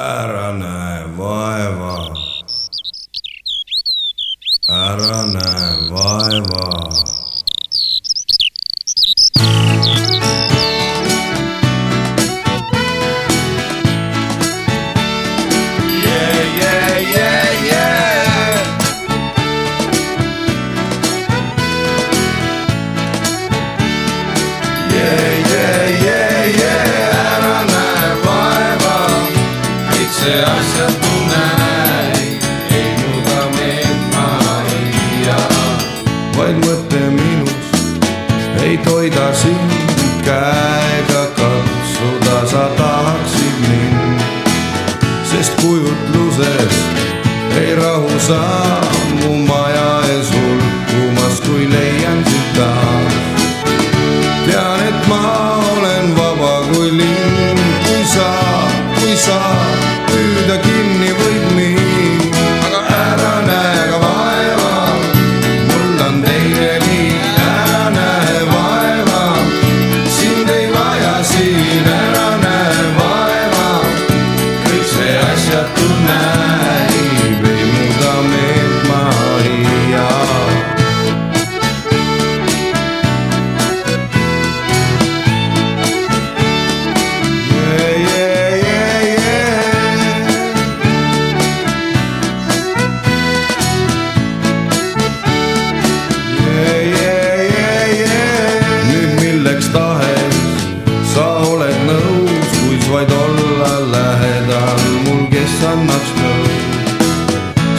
ära näe vaeva. ära näe vaeva. Toida sind käega katsuda, sa tahaksid mind, sest kujutluses ei rahu sa mu maja ees hulkumas, kui leian sind taas tean, et ma olen vaba kui lind, kui sa, kui sa püüda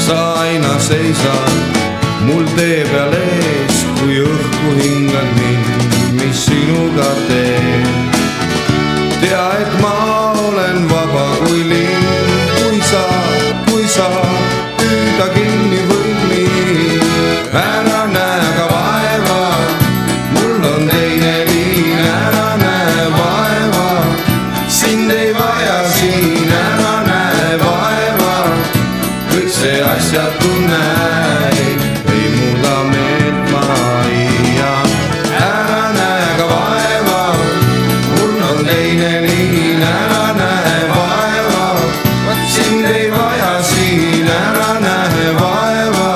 sa aina seisad mul tee peal ees, kui õhku hingad teine liin, ära näe vaeva, sind ei vaja siin, ära näe vaeva,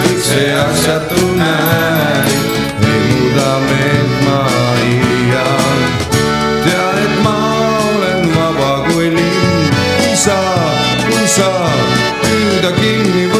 kõik see asjatu näib, ei muuda meelt ma jää. tean, et ma olen vaba kui lind, kui sa, kui sa püüda kinni võid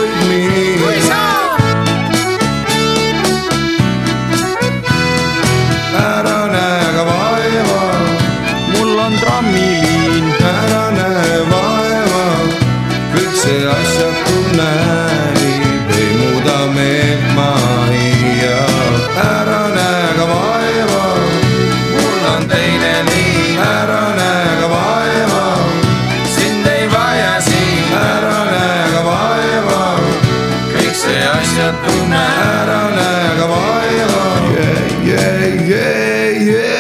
kõik see asjatu näib, ära näe ka vaeva. Yeah, yeah, yeah, yeah.